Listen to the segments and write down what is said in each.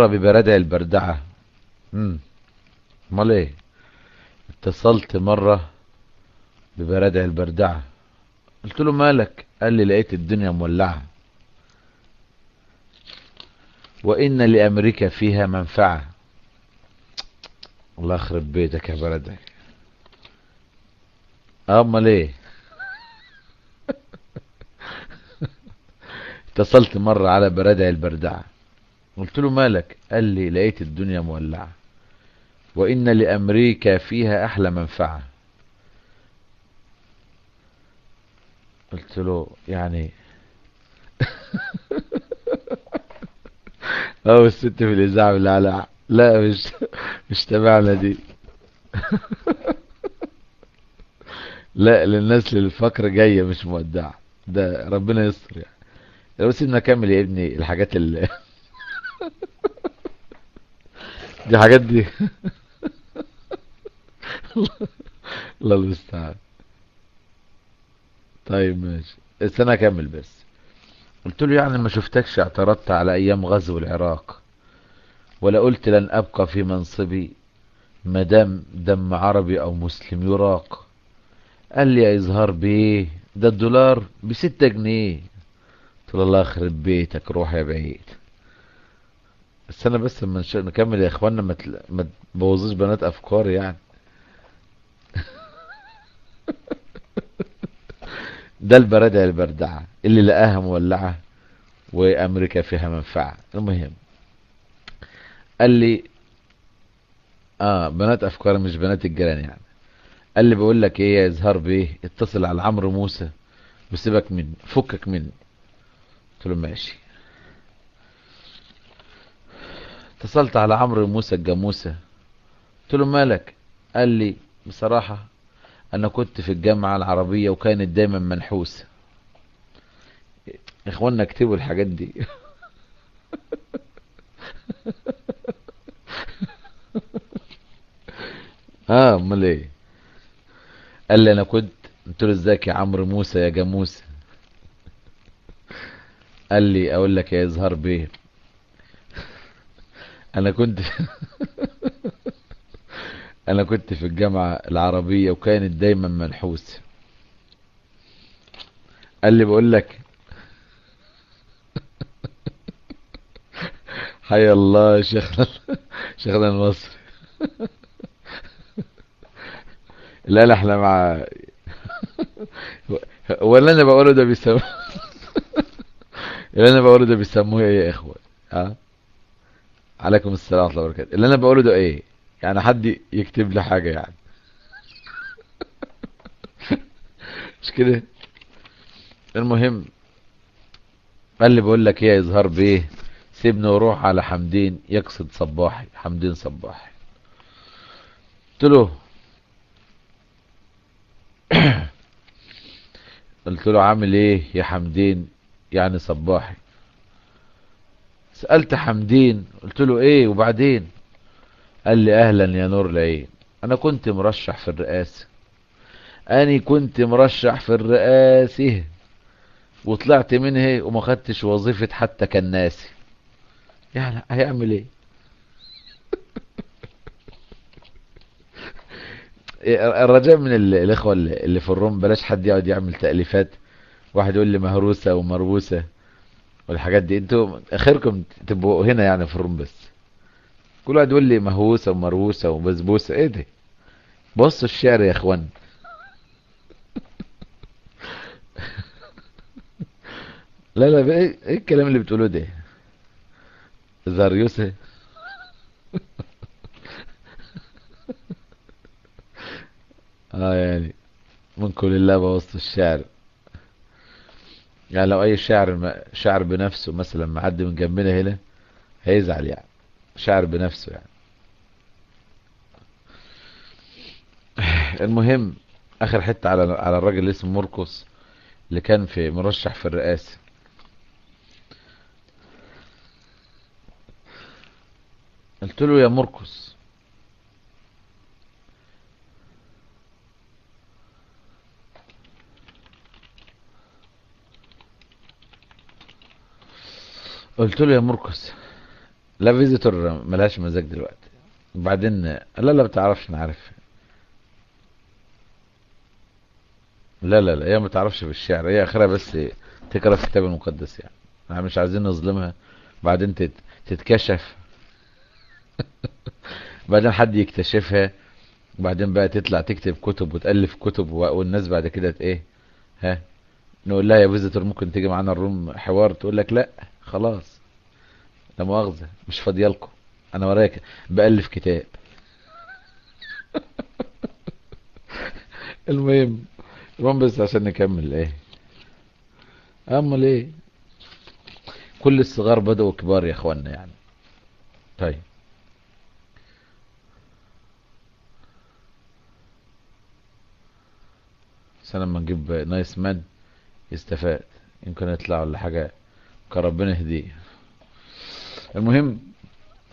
مرة ببردع البردعة. امم أمال إيه؟ اتصلت مرة ببردع البردعة. قلت له مالك؟ قال لي لقيت الدنيا مولعة. وإن لأمريكا فيها منفعة. الله يخرب بيتك يا بردع أمال إيه؟ اتصلت مرة على بردع البردعة. قلت له مالك؟ قال لي لقيت الدنيا مولعة وإن لأمريكا فيها أحلى منفعة. قلت له يعني أو الست في الإذاعة بالعلع لا مش مش تبعنا دي. لا للناس للفقر جاية مش مودعة ده ربنا يستر يعني. لو سيبنا كمل يا ابني الحاجات اللي دي حاجات دي. الله المستعان. طيب ماشي. استنى أكمل بس. قلت له يعني ما شفتكش اعترضت على أيام غزو العراق. ولا قلت لن أبقى في منصبي مدام دم عربي أو مسلم يراق. قال لي يا بيه ده الدولار بستة جنيه. قلت له الله يخرب بيتك روح يا بعيد. استنى بس لما نكمل يا اخوانا ما تل- ما تبوظوش بنات افكاري يعني. ده البردع البردعة اللي لقاها مولعة وأمريكا فيها منفعة. المهم قال لي آه بنات أفكار مش بنات الجيران يعني. قال لي بقول لك إيه يا ازهار بيه اتصل على عمرو موسى وسيبك مني فكك مني. قلت له ماشي. اتصلت على عمرو موسى الجاموسة. قلت له مالك؟ قال لي بصراحة أنا كنت في الجامعة العربية وكانت دايما منحوسة اخوانا اكتبوا الحاجات دي. آه أمال إيه؟ قال لي أنا كنت. قلت له إزيك يا عمرو موسى يا جاموسة؟ قال لي أقول لك يا إزهار بيه. أنا كنت أنا كنت في الجامعة العربية وكانت دايما منحوسة قال لي بقول لك حي الله شيخنا شيخنا المصري. لا لا إحنا مع ولا أنا بقوله ده بيسموه اللي أنا بقوله ده بيسموه إيه يا إخوة؟ ها؟ عليكم السلام ورحمة الله وبركاته. اللي أنا بقوله ده إيه؟ يعني حد يكتب لي حاجة يعني. مش كده؟ المهم قال لي بقول لك إيه يا إزهار بيه؟ سيبني وروح على حمدين يقصد صباحي حمدين صباحي. قلت له قلت له عامل إيه يا حمدين؟ يعني صباحي. سألت حمدين قلت له إيه وبعدين؟ قال لي أهلا يا نور العين. أنا كنت مرشح في الرئاسة. أني كنت مرشح في الرئاسة. وطلعت منها وما خدتش وظيفة حتى كناسي يعني هيعمل إيه؟ الرجاء من ال- الإخوة اللي في الروم بلاش حد يقعد يعمل تأليفات. واحد يقول لي مهروسة ومربوسة. والحاجات دي أنتوا آخركم تبقوا هنا يعني في الروم بس. كل واحد يقول لي مهووسة ومربوسة وبسبوسة إيه ده؟ بصوا الشعر يا اخوان. لا لا إيه إيه الكلام اللي بتقولوه ده؟ زاريوسة. آه يعني منكم لله بوسط الشعر. يعني لو أي شاعر شاعر بنفسه مثلا معدي من جنبنا هنا هيزعل يعني شاعر بنفسه يعني. المهم آخر حتة على على الراجل اللي اسمه مرقس اللي كان في مرشح في الرئاسة. قلت له يا مرقس قلت له يا مرقس لا فيزيتور ملهاش مزاج دلوقتي. وبعدين لا لا بتعرفش نعرف لا لا لا هي ما تعرفش بالشعر هي آخرها بس تقرأ في الكتاب المقدس يعني. إحنا مش عايزين نظلمها بعدين تت... تتكشف. بعدين حد يكتشفها وبعدين بقى تطلع تكتب كتب وتألف كتب والناس بعد كده إيه؟ ها؟ نقول لها يا فيزيتور ممكن تيجي معانا الروم حوار تقول لك لا. خلاص. لا مؤاخذة مش فاضيه لكم أنا وراك بألف كتاب. المهم المهم بس عشان نكمل إيه؟ امال إيه كل الصغار بدأوا كبار يا اخوانا يعني. طيب. بس أنا لما نجيب نايس مان يستفاد. يمكن يطلع ولا حاجة. كان ربنا يهديه. المهم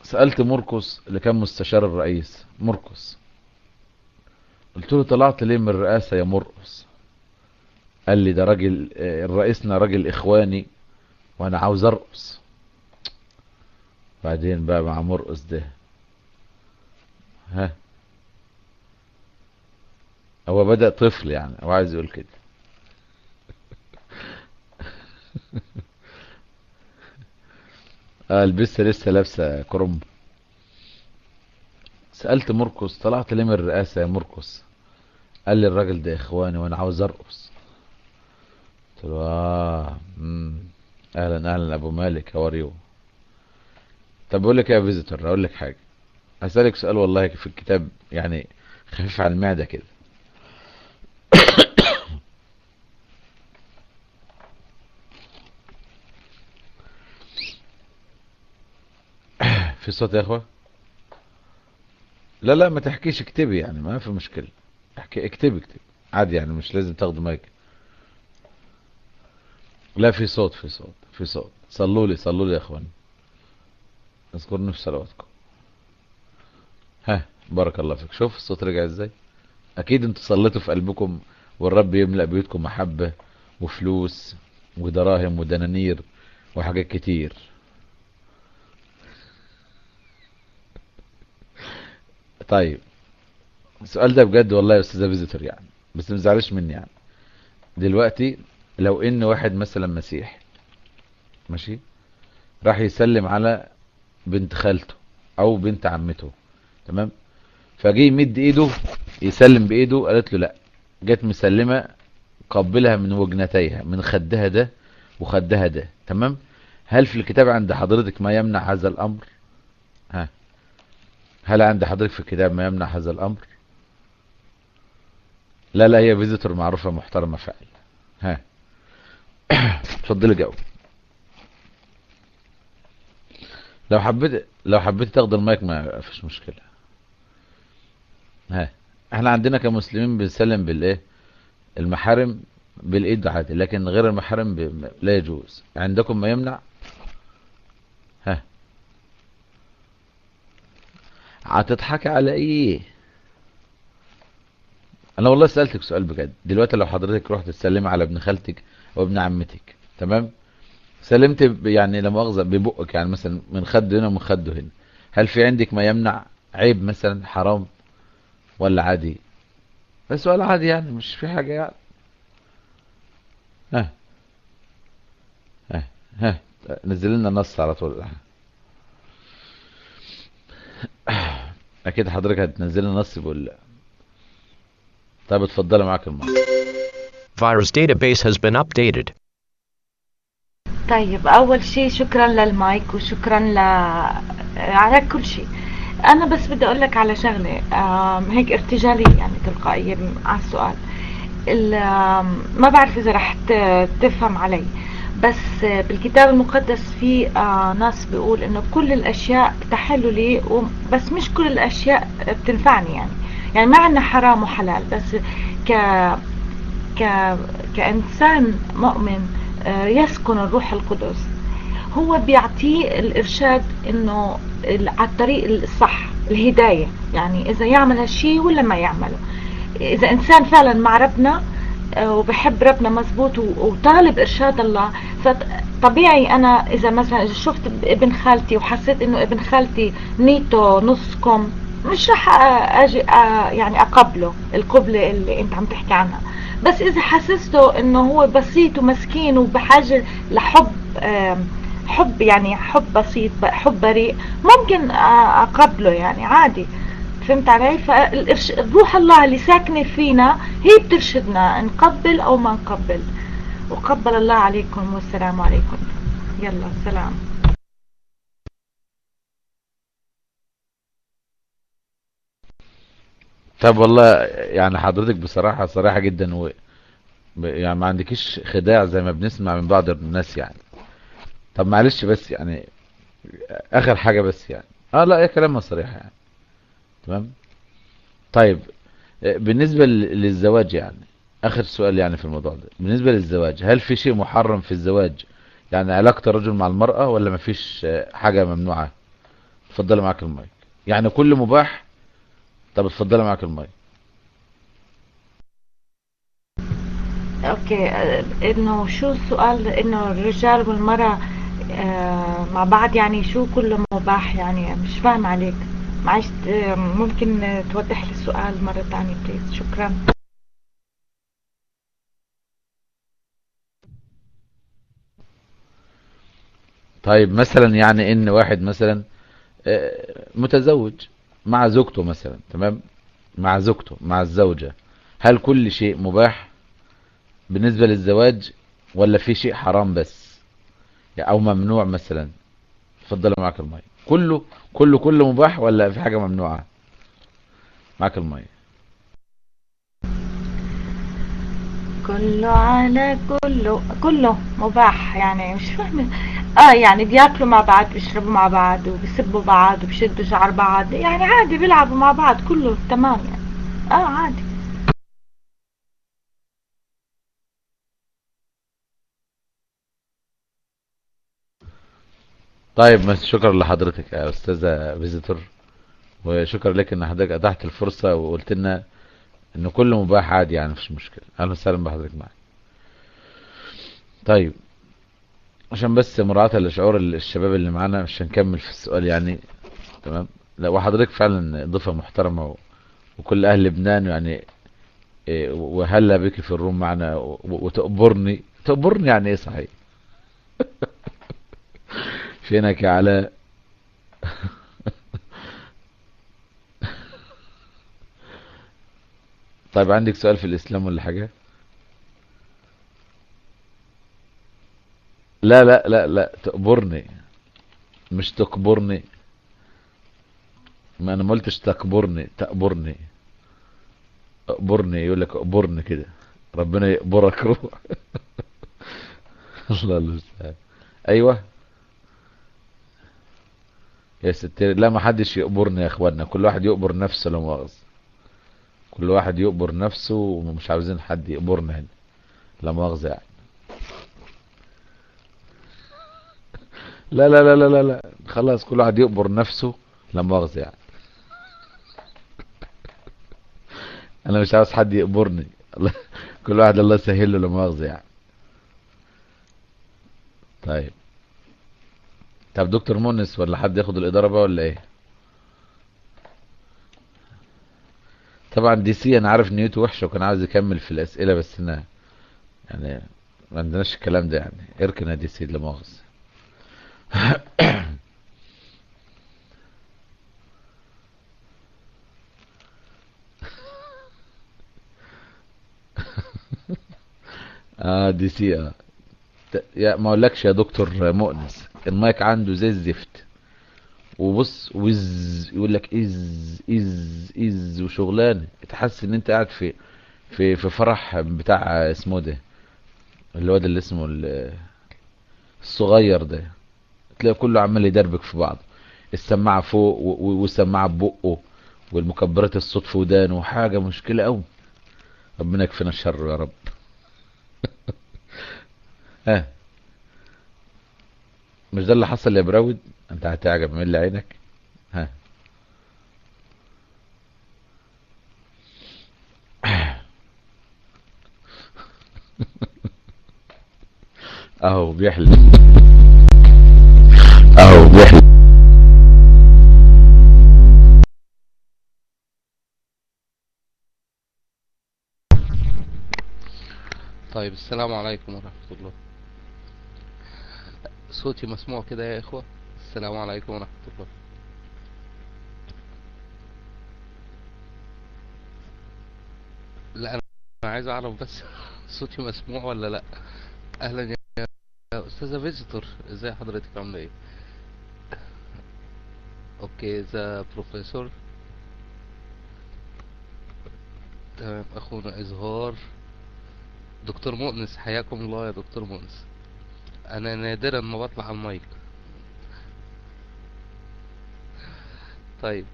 سألت مرقس اللي كان مستشار الرئيس. مرقس قلت له طلعت ليه من الرئاسة يا مرقس؟ قال لي ده راجل رئيسنا راجل إخواني وأنا عاوز أرقص. بعدين بقى مع مرقس ده ها؟ هو بدأ طفل يعني هو عايز يقول كده. آه البسه لسه لابسة كرنب سألت مرقس طلعت ليه من الرئاسة يا مرقس قال لي الراجل ده إخواني وأنا عاوز أرقص. قلت له آه مم. أهلا أهلا أبو مالك هاو طب بقول لك إيه يا فيزيتور أقول لك حاجة. هسألك سؤال والله في الكتاب يعني خفيف على المعدة كده. في صوت يا إخوة؟ لا لا ما تحكيش اكتبي يعني ما في مشكلة. احكي اكتبي اكتبي. عادي يعني مش لازم تاخدوا مايك. لا في صوت في صوت في صوت. صلوا لي صلوا لي يا إخواني. اذكرني في صلواتكم. ها بارك الله فيك. شوف الصوت رجع إزاي. أكيد أنتوا صليتوا في قلبكم والرب يملأ بيوتكم محبة وفلوس ودراهم ودنانير وحاجات كتير. طيب. السؤال ده بجد والله يا أستاذة فيزيتور يعني بس ما تزعلش مني يعني. دلوقتي لو إن واحد مثلا مسيحي ماشي راح يسلم على بنت خالته أو بنت عمته تمام؟ فجه يمد إيده يسلم بإيده قالت له لأ. جت مسلمة قبلها من وجنتيها من خدها ده وخدها ده تمام؟ هل في الكتاب عند حضرتك ما يمنع هذا الأمر؟ ها. هل عند حضرتك في الكتاب ما يمنع هذا الأمر؟ لا لا هي Visitor معروفة محترمة فعلا. ها. اتفضلي جاوب. لو حبيت لو حبيت تاخد المايك ما فيش مشكلة. ها. إحنا عندنا كمسلمين بنسلم بالإيه؟ المحارم بالإيد عادي لكن غير المحارم. لا يجوز. عندكم ما يمنع ها هتضحكي على إيه؟ أنا والله سألتك سؤال بجد. دلوقتي لو حضرتك رحت تسلمي على ابن خالتك أو ابن عمتك تمام؟ سلمت يعني لا مؤاخذة ببقك يعني مثلا من خده هنا ومن خده هنا. هل في عندك ما يمنع عيب مثلا حرام ولا عادي؟ بس سؤال عادي يعني مش في حاجة يعني. ها ها ها نزل لنا نص على طول. أكيد حضرتك هتنزل لنا نص بيقول لأ؟ طيب اتفضلي معاك المايك Virus database has been updated. طيب أول شيء شكرا للمايك وشكرا ل... على كل شيء. أنا بس بدي أقول لك على شغلة هيك ارتجالية يعني تلقائية على السؤال. ما بعرف إذا رح تفهم علي. بس بالكتاب المقدس في آه، ناس بيقول إنه كل الأشياء تحل لي بس مش كل الأشياء بتنفعني يعني. يعني ما عندنا حرام وحلال بس ك ك... كإنسان مؤمن آه، يسكن الروح القدس. هو بيعطيه الإرشاد إنه ال- على الطريق الصح الهداية. يعني إذا يعمل هالشي ولا ما يعمله. إذا إنسان فعلا مع ربنا وبحب ربنا مزبوط وطالب إرشاد الله. طبيعي أنا إذا مثلا شفت ابن خالتي وحسيت إنه ابن خالتي نيته نص كم مش رح أجي يعني أقبله القبلة اللي أنت عم تحكي عنها. بس إذا حسسته إنه هو بسيط ومسكين وبحاجة لحب حب يعني حب بسيط حب بريء ممكن أقبله يعني عادي. فهمت علي؟ فالروح الله اللي ساكنة فينا هي بترشدنا نقبل أو ما نقبل. وقبل الله عليكم والسلام عليكم. يلا سلام. طب والله يعني حضرتك بصراحة صريحة جدا و يعني ما عندكيش خداع زي ما بنسمع من بعض الناس يعني. طب معلش بس يعني آخر حاجة بس يعني. آه لا هي كلامها صريحة يعني. تمام؟ طيب آه، بالنسبة لل- للزواج يعني آخر سؤال يعني في الموضوع ده بالنسبة للزواج هل في شيء محرم في الزواج؟ يعني علاقة الرجل مع المرأة ولا مفيش آه، حاجة ممنوعة؟ اتفضلي معاك المايك. يعني كل مباح؟ طب اتفضلي معاك ال mic. okay آه، إنه شو السؤال؟ إنه الرجال والمرأة مع بعض يعني شو كله مباح يعني؟ مش فاهم عليك. معلش ممكن توضح لي السؤال مرة تانية please شكرا. طيب مثلا يعني إن واحد مثلا آه، متزوج مع زوجته مثلا تمام؟ مع زوجته مع الزوجة. هل كل شيء مباح بالنسبة للزواج ولا في شيء حرام بس؟ أو ممنوع مثلا؟ اتفضل معاك الماء كله كله كله مباح ولا في حاجة ممنوعة؟ معاك الماء كله على كله كله مباح يعني مش فاهمة. آه يعني بياكلوا مع بعض بيشربوا مع بعض وبيسبوا بعض وبيشدوا شعر بعض يعني عادي بيلعبوا مع بعض كله تمام يعني. آه عادي. طيب شكرا لحضرتك يا أستاذة فيزيتور وشكرا لك إن حضرتك أتاحت الفرصة وقلت لنا إن كل مباح عادي يعني مفيش مشكلة. أهلا وسهلا بحضرتك معاك طيب عشان بس مراعاة لشعور الشباب اللي معانا مش هنكمل في السؤال يعني. تمام؟ لا وحضرتك فعلا ضيفة محترمة و... وكل أهل لبنان يعني إيه، وهلا بك في الروم معنا. وتقبرني تقبرني يعني إيه صحيح؟ فينك يا علاء؟ طيب عندك سؤال في الإسلام ولا حاجة؟ لا لا لا لا تقبرني. مش تكبرني ما أنا ما قلتش تكبرني تقبرني. اقبرني يقول لك اقبرني كده. ربنا يقبرك. روح الله المستعان أيوه. يا ستي لا ما حدش يقبرني يا اخوانا كل واحد يقبر نفسه لا مؤاخذة كل واحد يقبر نفسه ومش عاوزين حد يقبرنا هنا لا مؤاخذة يعني. لا لا لا لا لا لا. خلاص كل واحد يقبر نفسه لا مؤاخذة يعني. أنا مش عاوز حد يقبرني. كل واحد الله يسهل له لا مؤاخذة يعني. طيب. طب دكتور مونس ولا حد ياخد الإدارة بقى ولا إيه؟ طبعا DC أنا عارف نيته وحشة وكان عاوز يكمل في الأسئلة بس أنا يعني ما عندناش الكلام ده يعني. إركن DC لا مؤاخذة. آه DC آه. يا ما أقولكش يا دكتور مؤنس. المايك عنده زي الزفت. وبص وز يقول لك إز إز إز وشغلانة. تحس إن أنت قاعد في في في فرح بتاع اسمه ده الواد اللي اسمه ال- الصغير ده. تلاقي كله عمال يدربك في بعض. السماعة فوق والسماعة ببقه والمكبرات الصوت في ودانه. حاجة مشكلة قوي ربنا يكفينا الشر يا رب. ها. مش ده اللي حصل يا براود انت هتعجب من اللي عينك. ها. اهو بيحلف. اهو بيحلف. طيب السلام عليكم ورحمة الله. صوتي مسموع كده يا إخوة. السلام عليكم ورحمة الله. لا أنا عايز أعرف بس صوتي مسموع ولا لأ؟ أهلا يا أستاذة Visitor إزاي حضرتك؟ عاملة إيه؟ okay The Professor تمام أخونا إظهار. دكتور مؤنس حياكم الله يا دكتور مؤنس. أنا نادرا ما بطلع على المايك. طيب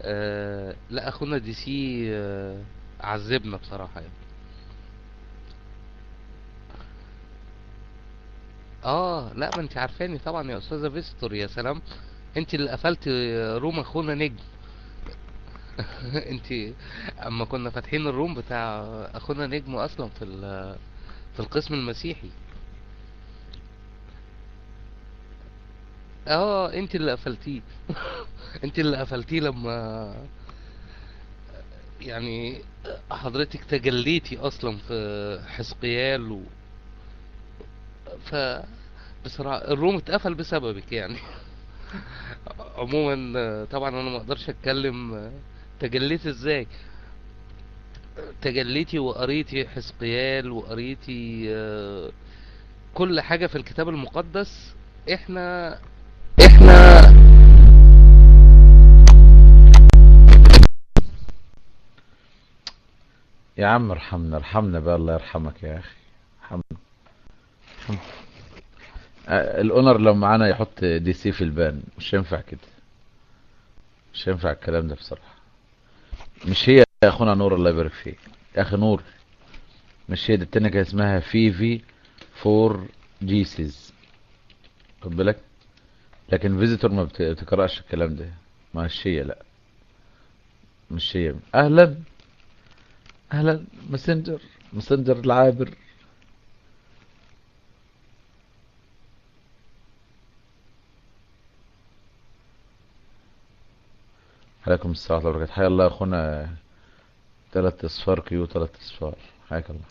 آه لا أخونا دي سي آه عذبنا بصراحة يعني. آه لا ما أنت عارفاني طبعا يا أستاذة فيستور يا سلام. أنت اللي قفلت روم أخونا نجم. أنت أما كنا فاتحين الروم بتاع أخونا نجم أصلا في في القسم المسيحي. آه أنت اللي قفلتيه. أنت اللي قفلتيه لما يعني حضرتك تجليتي أصلا في حزقيال و ف بصراحة الروم اتقفل بسببك يعني. عموما طبعا أنا ما أقدرش أتكلم تجليت إزاي. تجليتي وقريتي حزقيال وقريتي آه، كل حاجة في الكتاب المقدس إحنا إحنا يا عم ارحمنا ارحمنا بقى الله يرحمك يا أخي. ارحمنا ال owner لو معانا يحط دي سي في ال ban. مش هينفع كده. مش هينفع الكلام ده بصراحة. مش هي يا أخونا نور الله يبارك فيك. يا أخي نور مش هي دي التانية كان اسمها فيفي for Jesus. خد بالك؟ لكن فيزيتور ما بت- بتقرأش الكلام ده. هي لا. مش هي أهلا. أهلا. ماسنجر ماسنجر العابر. عليكم السلام ورحمة الله. وبركاته حيا الله يا أخونا. تلات أصفار كيو تلات أصفار. حياك الله.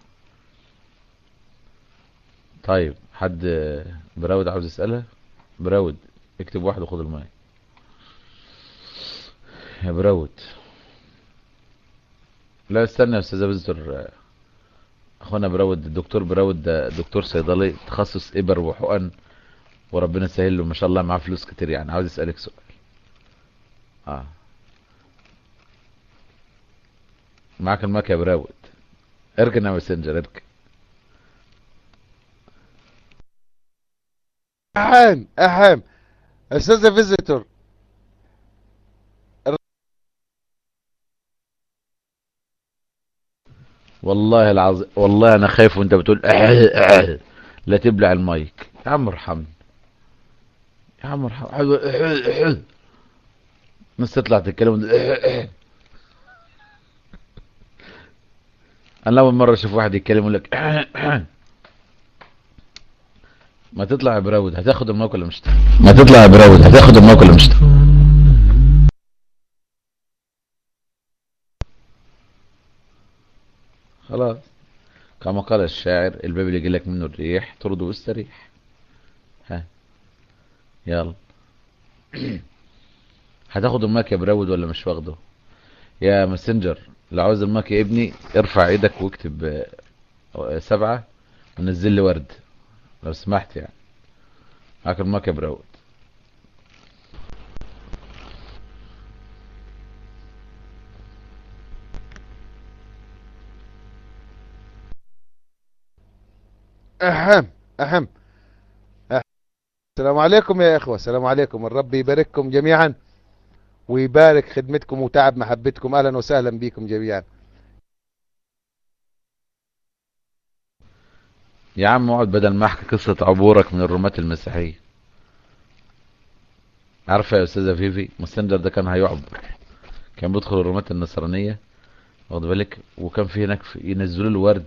طيب حد براود عاوز يسألها براود. اكتب واحد وخد الماء يا براود لا استنى يا أستاذ فيزيتور أخونا براود الدكتور براود ده دكتور صيدلي تخصص إبر وحقن وربنا يسهل له. ما شاء الله معاه فلوس كتير يعني. عاوز اسالك سؤال. آه. معاك المايك يا براود اركن يا ماسنجر اركن اهم اهم أستاذ فيزيتور والله العظيم والله أنا خايف وأنت بتقول لا تبلع المايك. يا عم ارحمني. يا عم ارحمني. الناس تطلع تتكلم أنا أول مرة أشوف واحد يتكلم يقول لك ما تطلع براود هتاخد المايك ولا مش؟ ما تطلع براود هتاخد المايك ولا مش؟ خلاص. كما قال الشاعر الباب اللي يجيلك منه الريح طرده واستريح. ها. يلا. هتاخد المايك يا براود ولا مش واخده؟ يا ماسنجر لو عاوز المايك يا ابني ارفع إيدك واكتب آه، سبعة ونزل لي ورد. لو سمحت يعني. يا براود اهم أهم أهم. السلام عليكم يا إخوة. السلام عليكم. الرب يبارككم جميعا ويبارك خدمتكم وتعب محبتكم. أهلا وسهلا بكم جميعا. يا عم اقعد بدل ما احكي قصة عبورك من الرومات المسيحية. عارفة يا أستاذة فيفي ماسنجر ده كان هيعبر. كان بيدخل الرومات النصرانية واخد بالك؟ وكان في هناك ينزلوا له ورد.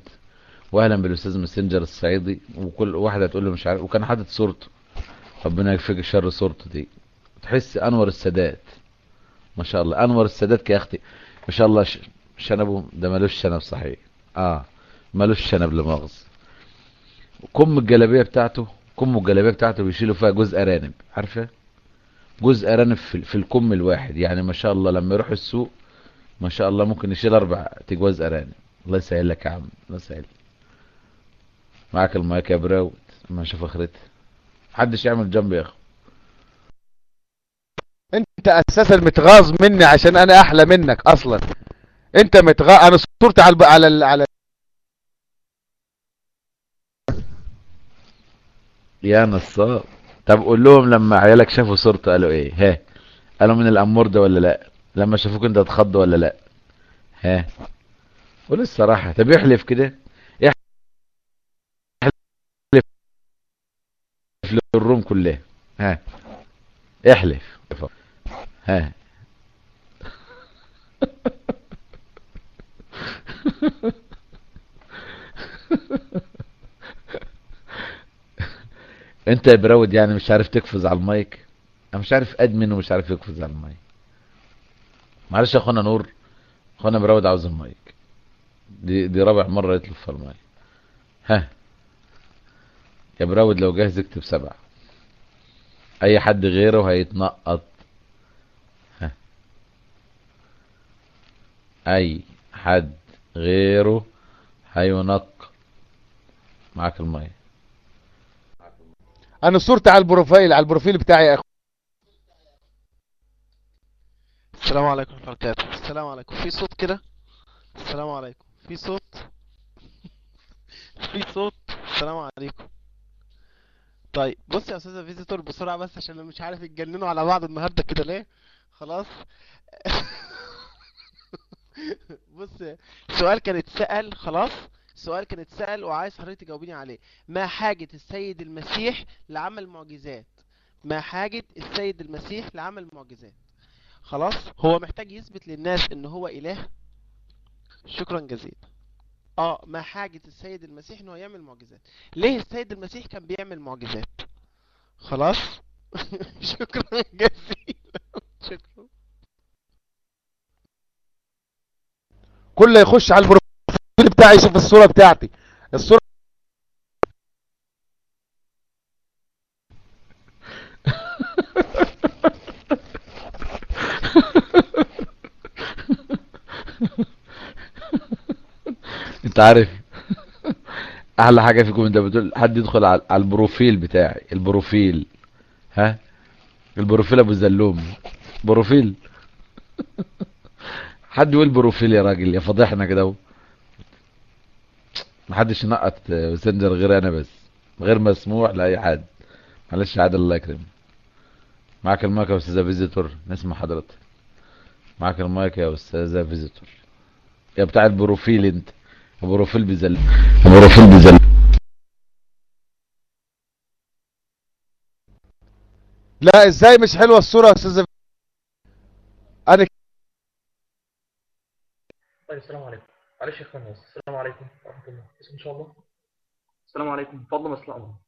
واهلا بالأستاذ مسنجر الصعيدي وكل واحدة تقول له مش عارف وكان حاطط صورته. ربنا يكفيك شر صورته دي. تحس أنور السادات. ما شاء الله. أنور السادات يا أختي. ما شاء الله شنبه ده ملوش شنب صحيح. آه ملوش شنب لمؤاخذة. كم الجلابية بتاعته؟ كم الجلابية بتاعته بيشيلوا فيها جزء أرانب عارفة؟ جزء أرانب في, في الكم الواحد يعني ما شاء الله لما يروح السوق ما شاء الله ممكن يشيل أربع تجواز أرانب. الله يسهل لك يا عم الله يسهل. معاك المايك يا براوت ما أشوف أخرتها. محدش يعمل جنب يا أخو. أنت أساسا متغاظ مني عشان أنا أحلى منك أصلا. أنت متغاظ أنا صورتي على. على. على يا نصاب. طب قول لهم لما عيالك شافوا صورته قالوا إيه؟ ها. قالوا من الأمور ده ولا لأ؟ لما شافوك أنت اتخضوا ولا لأ؟ ها. قول الصراحة. طب يحلف كده. يحلف لل room كلها. ها. احلف ها. انت يا براود يعني مش عارف تقفز على المايك؟ أنا مش عارف أدمن ومش عارف يقفز على المايك. معلش يا اخوانا نور. اخوانا براود عاوز المايك. دي دي رابع مرة يطلب في المايك. ها. يا براود لو جاهز اكتب سبعة. أي حد غيره هيتنقط. ها. أي حد غيره هيتنقط معاك المايك. أنا صورتي على ال profile على البروفيل بتاعي يا اخو السلام عليكم ورحمة الله وبركاته. السلام عليكم. في صوت كده؟ السلام عليكم. في صوت؟ في صوت؟ السلام عليكم. طيب بص يا أستاذة فيزيتور بسرعة بس عشان أنا مش عارف يتجننوا على بعض النهاردة كده ليه. خلاص. بص سؤال كان اتسأل خلاص. سؤال كان اتسأل وعايز حضرتك تجاوبيني عليه. ما حاجة السيد المسيح لعمل معجزات؟ ما حاجة السيد المسيح لعمل معجزات؟ خلاص هو محتاج يثبت للناس إن هو إله؟ شكرا جزيلا. آه ما حاجة السيد المسيح إن هو يعمل معجزات؟ ليه السيد المسيح كان بيعمل معجزات؟ خلاص؟ شكرا جزيلا. شكرا. كل يخش على البروفيل بتاعي يشوف الصورة بتاعتي. الصورة انت عارف أحلى حاجة فيكم انت بتقول حد يدخل على البروفيل بتاعي. البروفيل. ها؟ البروفيل أبو زلوم. بروفيل. حد يقول بروفيل يا راجل يا فضحنا كده محدش ينقط ماسنجر غير أنا بس غير مسموع لأي حد. معلش عادل الله يكرمك. معاك المايك يا أستاذة فيزيتور؟ نسمع حضرتك. معاك المايك يا أستاذة فيزيتور. يا بتاع البروفيل أنت. البروفيل بيزل. البروفيل بيزل. لا إزاي مش حلوة الصورة يا أستاذ أنا طيب السلام عليكم. معلش يا أخوان السلام عليكم ورحمة الله. إن شاء الله. السلام عليكم. فضل الله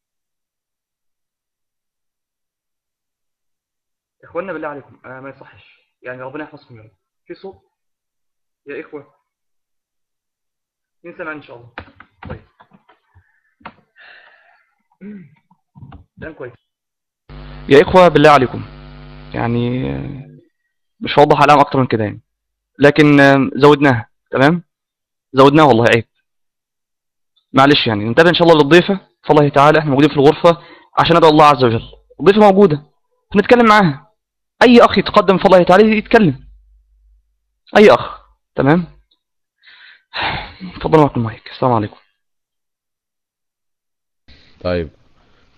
يا اخوانا بالله عليكم آه ما يصحش. يعني ربنا يحفظكم يا رب. في صوت؟ يا إخوة. مين سمعني إن شاء الله. طيب. كلام كويس. يا إخوة بالله عليكم. يعني آه، مش هوضح عليهم أكتر من كده يعني. لكن آه، زودناها. تمام؟ زودناها والله عيب. معلش يعني ننتبه إن شاء الله للضيفة. فالله تعالى إحنا موجودين في الغرفة عشان ندعو الله عز وجل. الضيفة موجودة. نتكلم معاها. أي أخ يتقدم فالله تعالى يتكلم. أي أخ. تمام؟ تفضلوا معكم المايك. السلام عليكم. طيب.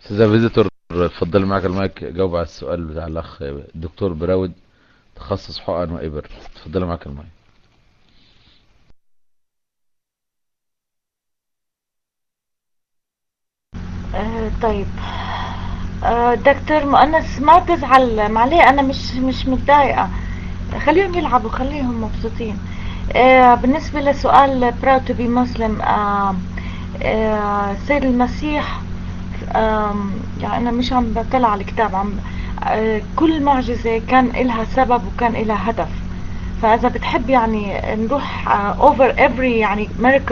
إستاذة فيزيتور اتفضل معاك المايك. جاوب على السؤال بتاع الأخ الدكتور براود تخصص حقن وإبر. اتفضل معاك المايك. آه، طيب. آه، دكتور مؤنس ما تزعل معليه أنا مش مش متضايقة. خليهم يلعبوا خليهم مبسوطين. آه، بالنسبة لسؤال be Muslim آه، آه، السيد المسيح يعني أنا مش عم بطلع على الكتاب عم كل معجزة كان إلها سبب وكان إلها هدف. فإذا بتحب يعني نروح over every يعني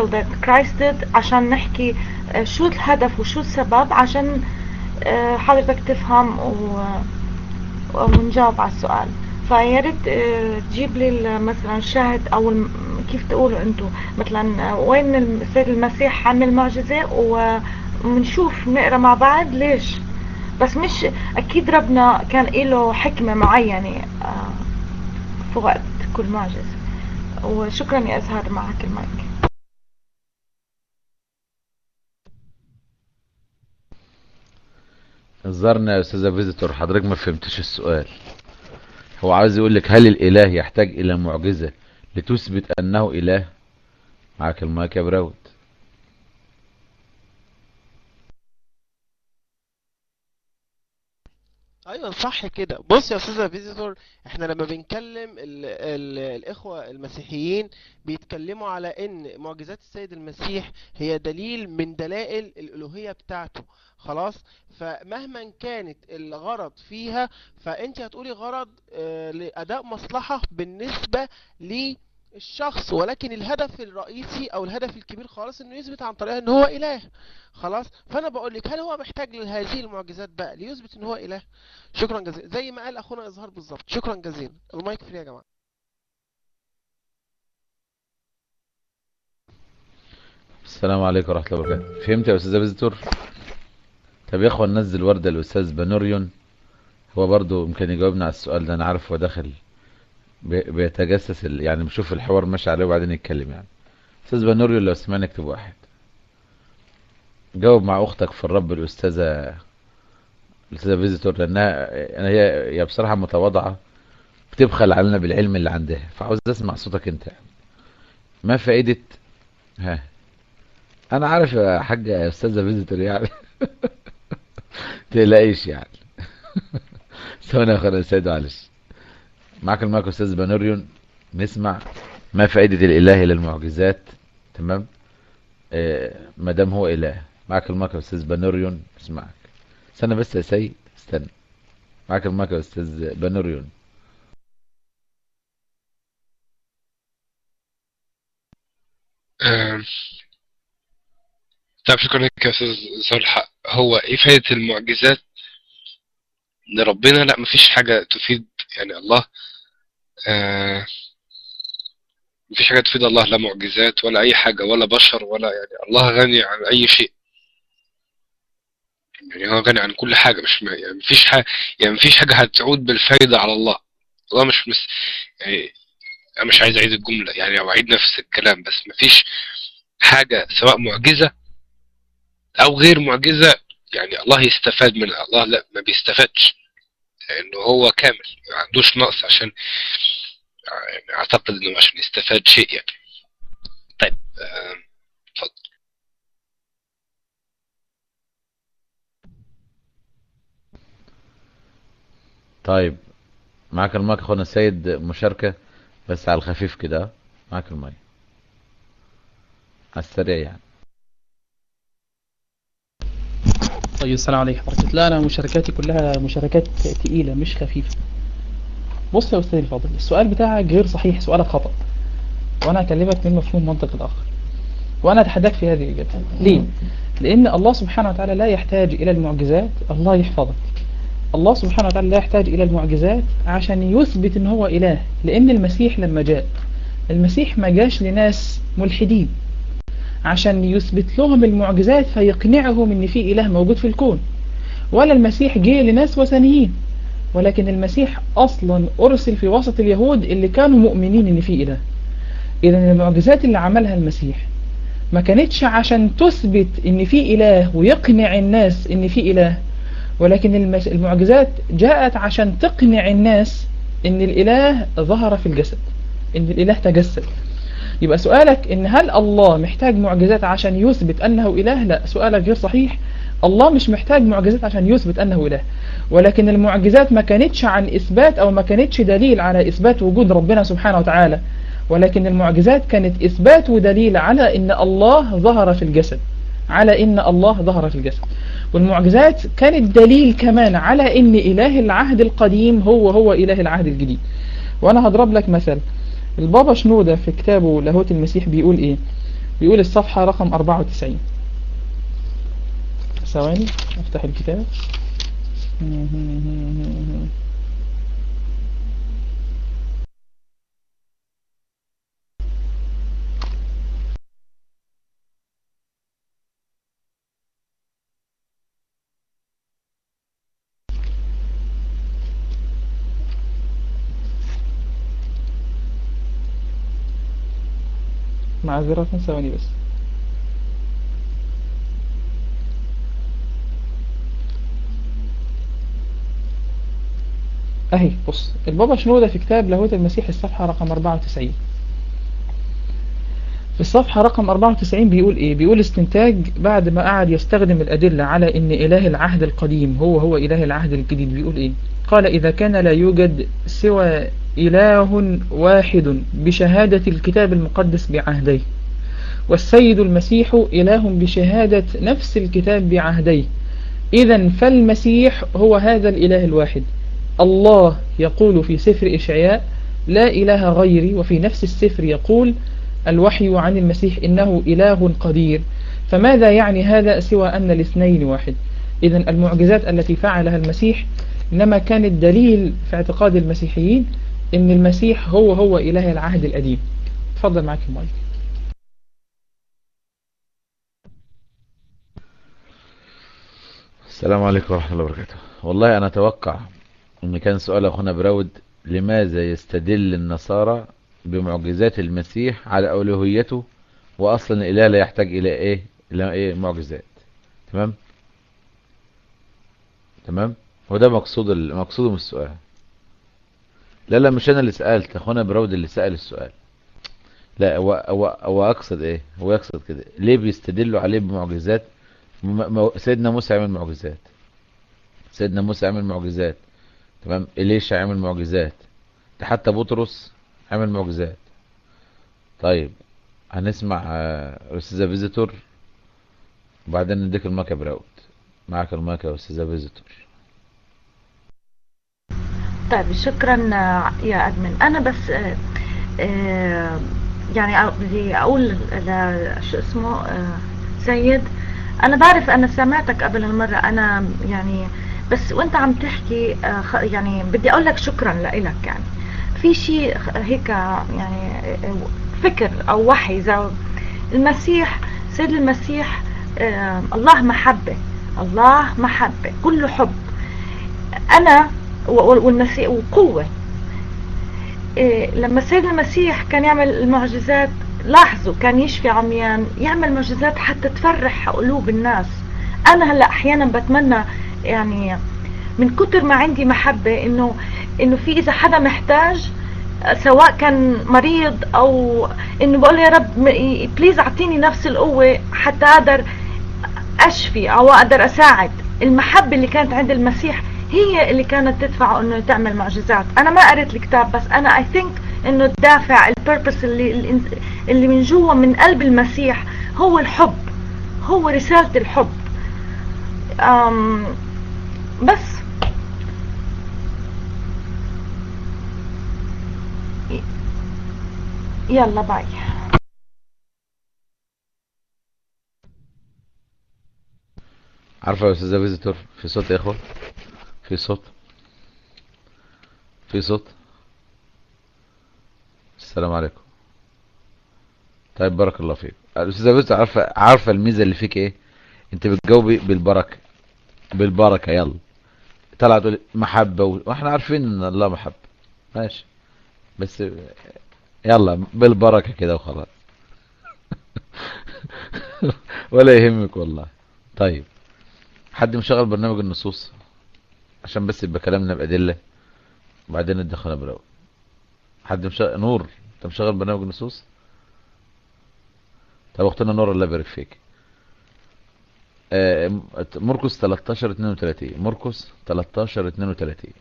that Christ did عشان نحكي شو الهدف وشو السبب عشان آه، حضرتك تفهم. ونجاوب على السؤال. فيا ريت آه، تجيب لي مثلا الشاهد أو كيف تقولوا أنتم مثلا وين السيد المسيح عمل معجزة وبنشوف نقرأ مع بعض ليش؟ بس مش أكيد ربنا كان له حكمة معينة آه، في وقت كل معجزة. وشكرا يا أزهر معك المايك. نظرنا يا أستاذة فيزيتور حضرتك ما فهمتش السؤال. هو عاوز يقول لك هل الإله يحتاج إلى معجزة لتثبت أنه إله؟ معاك المايك يا براود أيوه صح كده. بص يا أستاذ فيزيتور إحنا لما بنكلم ال ال الإخوة المسيحيين بيتكلموا على إن معجزات السيد المسيح هي دليل من دلائل الألوهية بتاعته. خلاص؟ فمهما كانت الغرض فيها فأنت هتقولي غرض آه، لأداء مصلحة بالنسبة للشخص ولكن الهدف الرئيسي أو الهدف الكبير خالص إنه يثبت عن طريقها إن هو إله. خلاص؟ فأنا بقول لك هل هو محتاج لهذه المعجزات؟ بقى ليثبت إن هو إله. شكرا جزيلا. زي ما قال أخونا إظهار بالظبط. شكرا جزيلا. المايك free يا جماعة. السلام عليكم ورحمة الله وبركاته. فهمت يا أستاذة Visitor طب يا أخوان نزل ورده الأستاذ بنوريون. هو برضو يمكن يجاوبنا على السؤال ده أنا عارف هو داخل بيتجسس ال... يعني بشوف الحوار ماشي عليه وبعدين يتكلم يعني. أستاذ بنوريون لو سمعنا اكتب واحد؟ جاوب مع أختك في الرب الأستاذة الأستاذة Visitor لأنها هي هي بصراحة متواضعة بتبخل علينا بالعلم اللي عندها فعاوز أسمع صوتك أنت يعني. ما فائده ها. أنا عارف يا حاجة يا أستاذة Visitor يعني. تقلقيش يعني. ثواني يا أخويا سيد معلش. معاك المايك أستاذ بانوريون نسمع ما فائده الإله للمعجزات تمام؟ آه ما دام هو إله. معاك المايك أستاذ بانوريون اسمعك استنى بس يا سيد. استنى. معاك المايك أستاذ بانوريون آم، طيب شكرا لك يا أستاذ الحق هو إيه فايدة المعجزات؟ لربنا لا مفيش حاجة تفيد يعني الله. آه مفيش حاجة تفيد الله لا معجزات ولا أي حاجة ولا بشر ولا يعني الله غني عن أي شيء. يعني هو غني عن كل حاجة مش ما يعني مفيش حاجة يعني مفيش حاجة هتعود بالفايدة على الله. الله مش مس يعني أنا مش عايز أعيد الجملة يعني أو أعيد نفس الكلام بس مفيش حاجة سواء معجزة أو غير معجزة يعني الله يستفاد منها. الله لا ما بيستفادش. لأنه هو كامل ما عندوش نقص عشان يعني أعتقد إنه عشان يستفاد شيء يعني. طيب اتفضل. طيب معاك المايك اخونا السيد مشاركة بس على الخفيف كده معاك المايك. على السريع يعني. طيب السلام عليكم حضرتك لا أنا مشاركاتي كلها مشاركات تقيلة مش خفيفة. بص يا أستاذ الفاضل السؤال بتاعك غير صحيح سؤالك خطأ. وأنا هكلمك من مفهوم منطق الآخر. وأنا أتحداك في هذه الإجابة. ليه؟ لأن الله سبحانه وتعالى لا يحتاج إلى المعجزات. الله يحفظك. الله سبحانه وتعالى لا يحتاج إلى المعجزات عشان يثبت إن هو إله لأن المسيح لما جاء المسيح ما جاش لناس ملحدين. عشان يثبت لهم المعجزات فيقنعهم إن في إله موجود في الكون. ولا المسيح جه لناس وثنيين ولكن المسيح أصلا أرسل في وسط اليهود اللي كانوا مؤمنين إن في إله. اذا المعجزات اللي عملها المسيح ما كانتش عشان تثبت إن في إله ويقنع الناس إن في إله ولكن المعجزات جاءت عشان تقنع الناس إن الإله ظهر في الجسد إن الإله تجسد. يبقى سؤالك إن هل الله محتاج معجزات عشان يثبت أنه إله؟ لا سؤالك غير صحيح. الله مش محتاج معجزات عشان يثبت أنه إله. ولكن المعجزات ما كانتش عن إثبات أو ما كانتش دليل على إثبات وجود ربنا سبحانه وتعالى. ولكن المعجزات كانت إثبات ودليل على إن الله ظهر في الجسد. على إن الله ظهر في الجسد. والمعجزات كانت دليل كمان على إن إله العهد القديم هو هو إله العهد الجديد. وأنا هضرب لك مثل. البابا شنودة في كتابه لاهوت المسيح بيقول إيه؟ بيقول الصفحة رقم 94 ثواني أفتح الكتاب. معذرة ثواني بس. أهي بص البابا شنودة في كتاب لاهوت المسيح الصفحة رقم 94 في الصفحة رقم 94 بيقول إيه؟ بيقول استنتاج بعد ما قعد يستخدم الأدلة على إن إله العهد القديم هو هو إله العهد الجديد. بيقول إيه؟ قال إذا كان لا يوجد سوى إله واحد بشهادة الكتاب المقدس بعهديه والسيد المسيح إله بشهادة نفس الكتاب بعهديه. إذا فالمسيح هو هذا الإله الواحد. الله يقول في سفر إشعياء لا إله غيري وفي نفس السفر يقول الوحي عن المسيح إنه إله قدير. فماذا يعني هذا سوى أن الاثنين واحد؟ إذا المعجزات التي فعلها المسيح إنما كانت دليل في اعتقاد المسيحيين إن المسيح هو هو إله العهد القديم تفضل معك المايك السلام عليكم ورحمة الله وبركاته. والله أنا أتوقع أن كان سؤال أخونا براود لماذا يستدل النصارى بمعجزات المسيح على ألوهيته وأصلا الإله لا يحتاج إلى إيه؟ إلى إيه معجزات. تمام؟ تمام؟ هو ده مقصود مقصوده من السؤال. لا لا مش أنا اللي سألت. أخونا براود اللي سأل السؤال. لا هو هو هو أقصد إيه؟ هو يقصد كده. ليه بيستدلوا عليه بمعجزات؟ سيدنا موسى عمل معجزات. سيدنا موسى عمل معجزات. تمام؟ إليشا عمل معجزات؟ ده حتى بطرس عمل معجزات. طيب هنسمع آه، أستاذة Visitor. وبعدين نديك المايك يا Proud. معك المايك يا أستاذة Visitor. طيب شكرا يا admin. أنا بس آه، آه، يعني بدي أقول شو اسمه آه، سيد أنا بعرف أنا سمعتك قبل هالمرة. أنا يعني بس وأنت عم تحكي يعني بدي أقول لك شكرا لإلك يعني. في شيء هيك يعني فكر أو وحي إذا المسيح سيد المسيح الله محبة الله محبة كله حب. أنا والمسيح وقوة. إيه لما السيد المسيح كان يعمل المعجزات لاحظوا كان يشفي عميان يعمل معجزات حتى تفرح قلوب الناس. أنا هلأ أحيانا بتمنى يعني من كتر ما عندي محبة انه إنه في إذا حدا محتاج سواء كان مريض أو إنه بقول يا رب please أعطيني نفس القوة حتى أقدر أشفي أو أقدر أساعد. المحبة اللي كانت عند المسيح هي اللي كانت تدفعه إنه تعمل معجزات. أنا ما قريت الكتاب بس أنا I think إنه الدافع ال purpose اللي اللي من جوا من قلب المسيح هو الحب. هو رسالة الحب. أم بس. يلا bye عارفة يا أستاذة Visitor في صوت يا إخوة؟ في صوت. في صوت. السلام عليكم. طيب بارك الله فيك. الأستاذة فيزيتور عارفة عارفة الميزة اللي فيك إيه؟ أنت بتجاوبي بالبركة. بالبركة يلا. طلع تقول محبة و... وإحنا عارفين إن الله محبة ماشي. بس يلا بالبركة كده وخلاص. ولا يهمك والله. طيب. حد مشغل برنامج النصوص؟ عشان بس يبقى كلامنا بأدلة. وبعدين ندخلنا براو حد مشغل نور أنت مشغل برنامج النصوص طب اختنا نور الله يبارك فيك. آه، مرقس 13 32 مرقس 13 32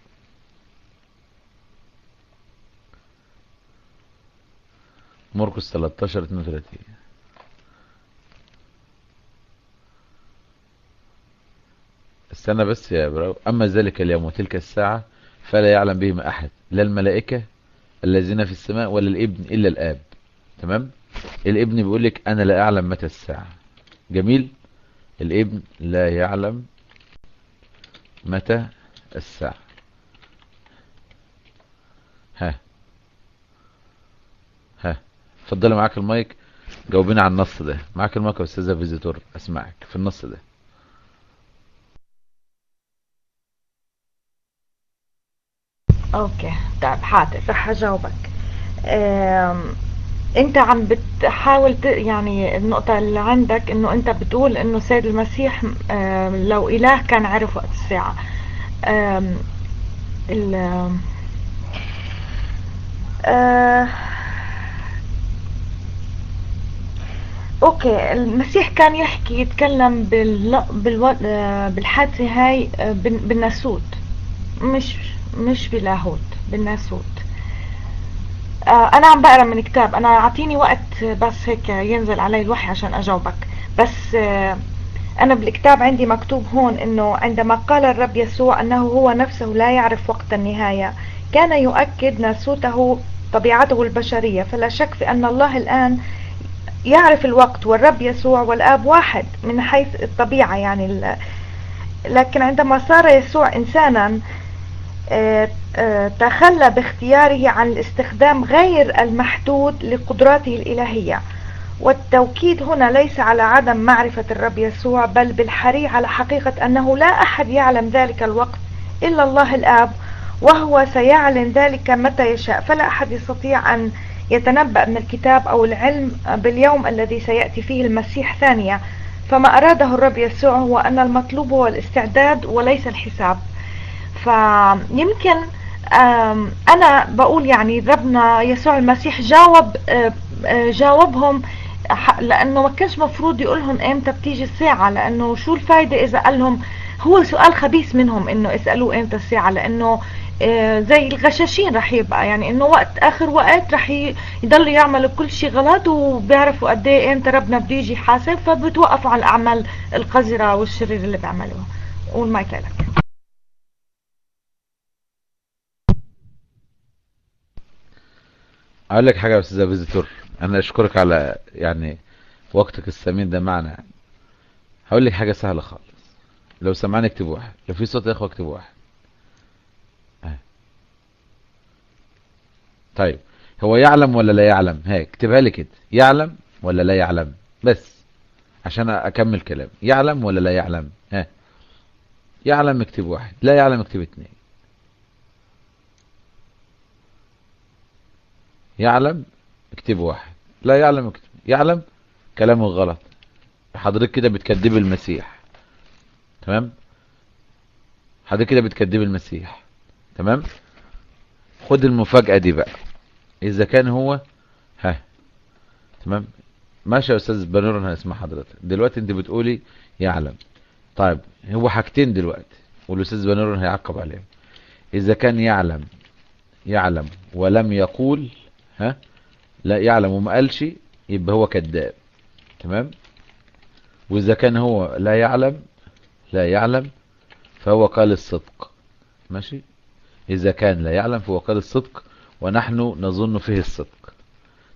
مرقس 13 32 استنى بس يا Proud أما ذلك اليوم وتلك الساعة فلا يعلم بهما أحد لا الملائكة الذين في السماء ولا الإبن إلا الآب. تمام؟ الإبن بيقول لك أنا لا أعلم متى الساعة. جميل؟ الإبن لا يعلم متى الساعة. ها. ها. اتفضلي معاك المايك. جاوبينا على النص ده. معاك المايك يا أستاذة Visitor. أسمعك. في النص ده. okay طيب حاضر رح أجاوبك. أنت عم بتحاول ت... يعني النقطة اللي عندك إنه أنت بتقول إنه سيد المسيح. لو إله كان عرف وقت الساعة. ال... أه... okay المسيح كان يحكي يتكلم بال... بالحادثة هاي بال... بالناسوت مش مش بلاهوت بالناسوت. آه أنا عم بقرأ من كتاب. أنا أعطيني وقت بس هيك ينزل علي الوحي عشان أجاوبك. بس آه أنا بالكتاب عندي مكتوب هون إنه عندما قال الرب يسوع أنه هو نفسه لا يعرف وقت النهاية كان يؤكد ناسوته طبيعته البشرية. فلا شك في أن الله الآن يعرف الوقت والرب يسوع والآب واحد من حيث الطبيعة يعني لكن عندما صار يسوع إنسانا تخلى باختياره عن الاستخدام غير المحدود لقدراته الإلهية. والتوكيد هنا ليس على عدم معرفة الرب يسوع بل بالحري على حقيقة أنه لا أحد يعلم ذلك الوقت إلا الله الآب وهو سيعلن ذلك متى يشاء. فلا أحد يستطيع أن يتنبأ من الكتاب أو العلم باليوم الذي سيأتي فيه المسيح ثانية. فما أراده الرب يسوع هو أن المطلوب هو الاستعداد وليس الحساب. فيمكن أنا بقول يعني ربنا يسوع المسيح جاوب جاوبهم لأنه ما كانش مفروض يقولهم إمتى بتيجي الساعة لأنه شو الفايدة إذا قال لهم هو سؤال خبيث منهم إنه اسألوه إمتى الساعة لأنه زي الغشاشين رح يبقى يعني إنه وقت آخر وقت رح يضلوا يعملوا كل شيء غلط وبيعرفوا قد إيه إمتى ربنا بده يجي يحاسب فبتوقفوا عن الأعمال القذرة والشرير اللي بيعملوها. قول لك. أقول لك حاجة يا أستاذة فيزيتور. أنا أشكرك على يعني وقتك الثمين ده معنا. هقول لك حاجة سهلة خالص. لو سمعني اكتب واحد. لو في صوت يا إخوة اكتب واحد. آه. طيب. هو يعلم ولا لا يعلم؟ هيك اكتبها لي كده. يعلم ولا لا يعلم؟ بس. عشان أكمل كلام. يعلم ولا لا يعلم؟ ها. يعلم اكتب واحد. لا يعلم اكتب اتنين. يعلم اكتب واحد. لا يعلم اكتب يعلم كلامه غلط. حضرتك كده بتكذب المسيح. تمام؟ حضرتك كده بتكذب المسيح. تمام؟ خد المفاجأة دي بقى. إذا كان هو ها. تمام؟ ماشي يا أستاذ بنور أنا هسمع حضرتك. دلوقتي أنت بتقولي يعلم. طيب هو حاجتين دلوقتي والأستاذ بنور هيعقب عليهم. إذا كان يعلم يعلم ولم يقول ها؟ لا يعلم وما قالش يبقى هو كذاب. تمام؟ وإذا كان هو لا يعلم لا يعلم فهو قال الصدق. ماشي؟ إذا كان لا يعلم فهو قال الصدق ونحن نظن فيه الصدق.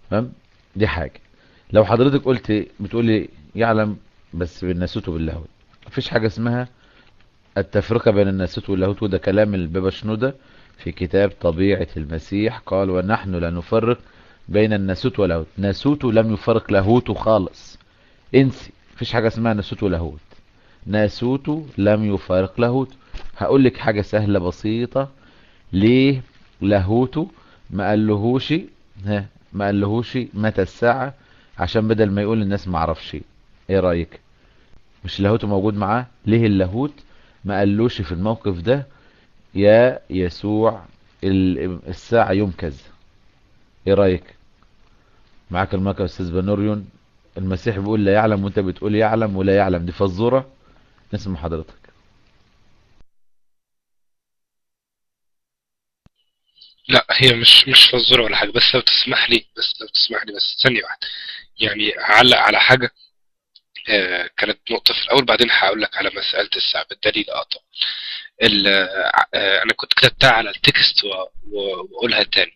تمام؟ دي حاجة. لو حضرتك قلت بتقولي يعلم بس بالناسوت وباللاهوت مفيش حاجة اسمها التفرقة بين الناسوت واللاهوت وده كلام البابا شنودة في كتاب طبيعة المسيح قال ونحن لا نفرق بين الناسوت واللاهوت. ناسوت لم يفرق لاهوته خالص. انسي مفيش حاجة اسمها ناسوت ولاهوت. ناسوت لم يفارق لاهوت. هقول لك حاجة سهلة بسيطة. ليه لاهوته ما قالهوش ها ما قالهوش متى الساعة؟ عشان بدل ما يقول الناس ما عرفش إيه رأيك؟ مش لاهوته موجود معاه؟ ليه اللاهوت ما قالوش في الموقف ده؟ يا يسوع الساعة يوم كذا. إيه رأيك؟ معاك المايك يا أستاذ بنوريون. المسيح بيقول لا يعلم وأنت بتقول يعلم ولا يعلم. دي فزورة. نسمع حضرتك. لا هي مش مش فزورة ولا حاجة. بس لو تسمح لي بس لو تسمح لي بس ثانية واحدة. يعني هعلق على حاجة؟ آه، كانت نقطة في الأول بعدين هقول لك على مسألة الساعة بالدليل آه طبعا ال- آه، أنا كنت كتبتها على التكست وأقولها تاني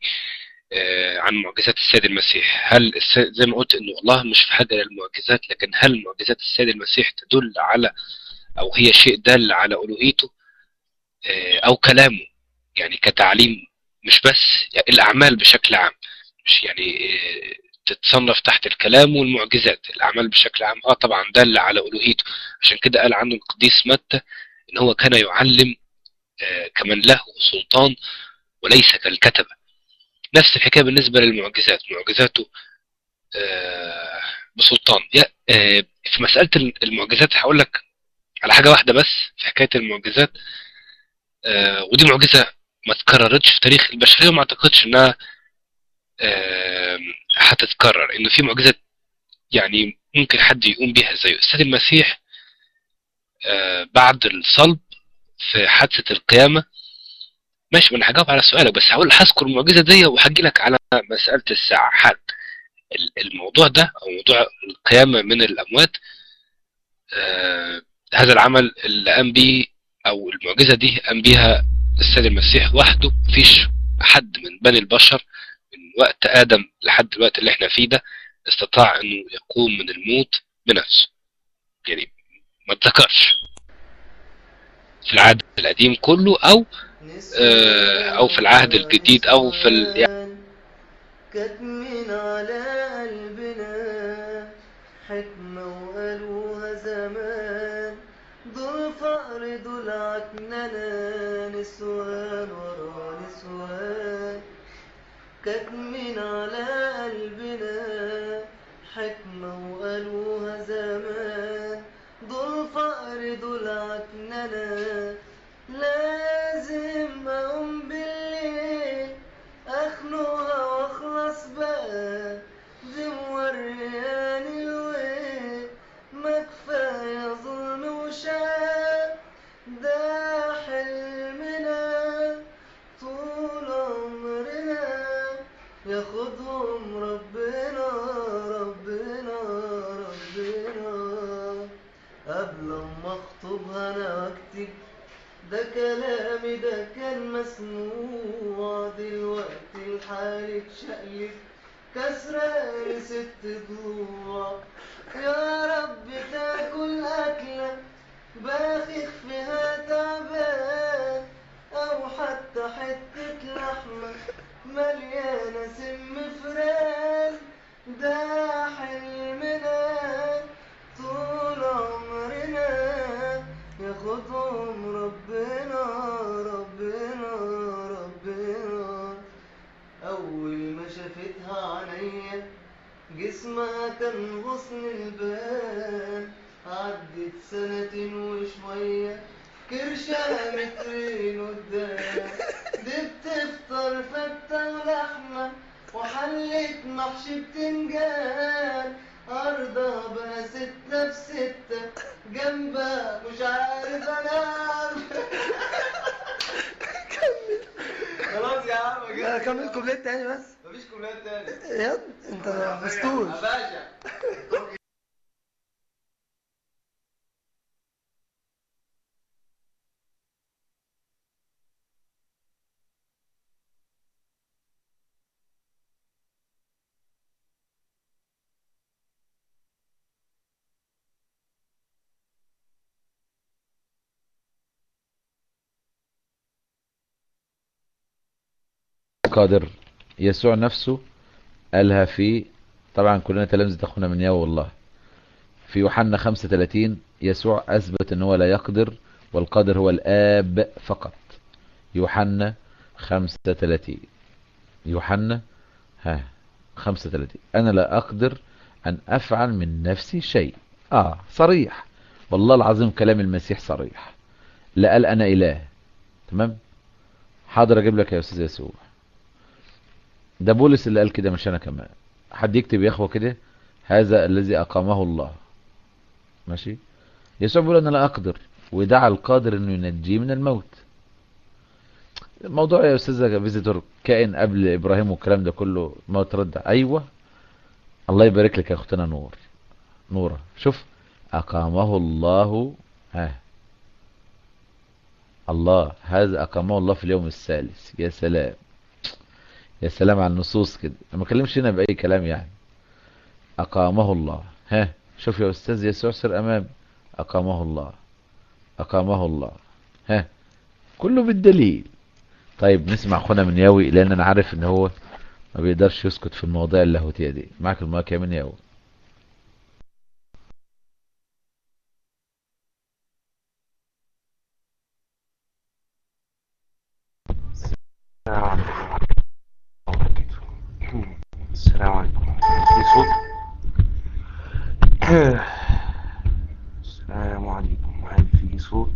آه، عن معجزات السيد المسيح. هل زي ما قلت إنه الله مش في حاجة للمعجزات لكن هل معجزات السيد المسيح تدل على أو هي شيء دال على ألوهيته؟ آه، أو كلامه يعني كتعليم مش بس يعني الأعمال بشكل عام مش يعني آه، تتصنف تحت الكلام والمعجزات. الأعمال بشكل عام آه طبعا دل على ألوهيته عشان كده قال عنه القديس متى؟ إن هو كان يعلم آه، كمن له سلطان وليس كالكتبة. نفس الحكاية بالنسبة للمعجزات. معجزاته آه، بسلطان. آه، في مسألة المعجزات هقول لك على حاجة واحدة بس في حكاية المعجزات. آه، ودي معجزة ما تكررتش في تاريخ البشرية وما أعتقدش إنها آه، هتتكرر إنه في معجزة يعني ممكن حد يقوم بيها زي السيد المسيح آه، بعد الصلب في حادثة القيامة. ماشي ما أنا هجاوب على سؤالك بس هقول هذكر المعجزة دي وهجي لك على مسألة الساعة حد ال- الموضوع ده أو موضوع القيامة من الأموات آه، هذا العمل اللي قام بيه أو المعجزة دي قام بيها السيد المسيح وحده. مفيش حد من بني البشر وقت آدم لحد الوقت اللي إحنا فيه ده استطاع أنه يقوم من الموت بنفسه. يعني ما اتذكرش في العهد القديم كله أو آه، أو في العهد الجديد أو في ال... يعني كتم على قلبنا حكمة وقالوها زمان. دول فقر دول ورا نسوان كتم على قلبنا حكمة وقالوها زمان دول فقر دول عكننة تاني يا انت ما حفظتوش يا باشا قادر يسوع نفسه قالها في طبعا كلنا تلامذة أخونا من ياو والله في يوحنا 35 يسوع أثبت إن هو لا يقدر والقادر هو الآب فقط. يوحنا 35 يوحنا ها 35 أنا لا أقدر أن أفعل من نفسي شيء. آه صريح. والله العظيم كلام المسيح صريح. لا قال أنا إله. تمام؟ حاضر أجيب لك يا أستاذ يسوع. ده بولس اللي قال كده مش أنا كمان. حد يكتب يا إخوة كده؟ هذا الذي أقامه الله. ماشي؟ يسوع بيقول أنا لا أقدر ودعا القادر إنه ينجيه من الموت. الموضوع يا أستاذ فيزيتور كائن قبل إبراهيم والكلام ده كله موت رد أيوه. الله يبارك لك يا أختنا نور. نورة. شوف أقامه الله. ها. الله. هذا أقامه الله في اليوم الثالث. يا سلام. يا سلام على النصوص كده. ما بكلمش هنا بأي كلام يعني. أقامه الله. ها شوف يا أستاذ يسوع سر أمامي أقامه الله. أقامه الله. ها كله بالدليل. طيب نسمع أخونا منياوي لأن أنا عارف إن هو ما بيقدرش يسكت في المواضيع اللاهوتية دي. معاك المايك يا منياوي السلام عليكم في صوت السلام عليكم. هل في صوت؟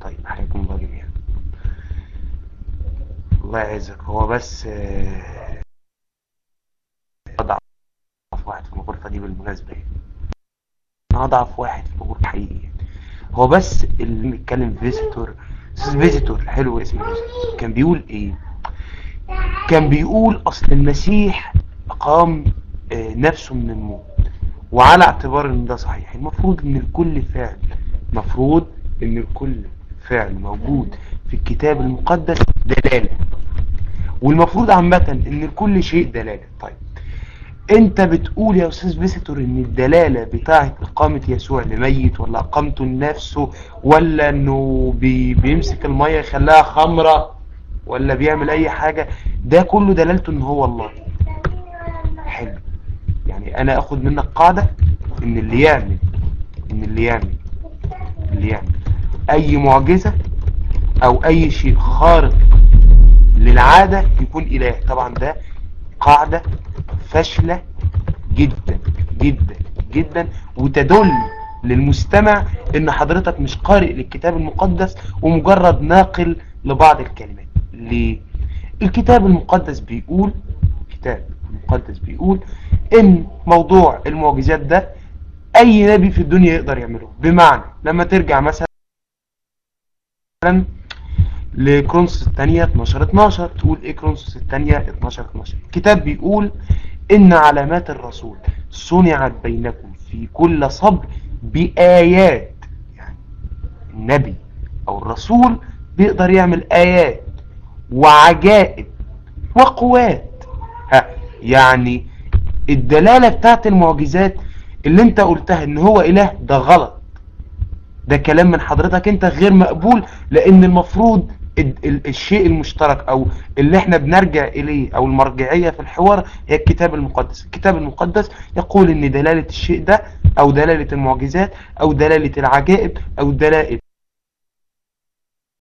طيب حياكم الله جميعا. الله يعزك. هو بس آه، أضعف واحد في الغرفة دي بالمناسبة يعني. أنا أضعف واحد في الغرفة حقيقي يعني. هو بس اللي بيتكلم Visitor أستاذ Visitor حلو اسم كان بيقول إيه؟ كان بيقول أصل المسيح اقام آه، نفسه من الموت. وعلى اعتبار إن ده صحيح المفروض إن لكل فعل. مفروض إن لكل فعل موجود في الكتاب المقدس دلالة. والمفروض عامة إن لكل شيء دلالة. طيب. انت بتقول يا أستاذ Visitor إن الدلالة بتاعت إقامة يسوع لميت ولا إقامته لنفسه ولا إنه بي بيمسك المية يخليها خمرة ولا بيعمل أي حاجة ده كله دلالته إن هو الله. حلو. يعني أنا آخد منك قاعدة إن اللي يعمل إن اللي يعمل اللي يعمل. أي معجزة أو أي شيء خارق للعادة يكون إله. طبعا ده قاعدة فاشلة جدا جدا جدا. وتدل للمستمع إن حضرتك مش قارئ للكتاب المقدس ومجرد ناقل لبعض الكلمات. ليه؟ الكتاب المقدس بيقول الكتاب المقدس بيقول إن موضوع المعجزات ده أي نبي في الدنيا يقدر يعمله. بمعنى لما ترجع مثلا لكرونسوس الثانية 12 12 تقول إيه كرونسوس الثانية 12 12 الكتاب بيقول إن علامات الرسول صنعت بينكم في كل صبر بآيات. يعني النبي أو الرسول بيقدر يعمل آيات وعجائب وقوات. ها يعني الدلالة بتاعت المعجزات اللي أنت قلتها إن هو إله ده غلط. ده كلام من حضرتك أنت غير مقبول لأن المفروض ال- ال- الشيء المشترك أو اللي إحنا بنرجع إليه أو المرجعية في الحوار هي الكتاب المقدس. الكتاب المقدس يقول إن دلالة الشيء ده أو دلالة المعجزات أو دلالة العجائب أو دلالة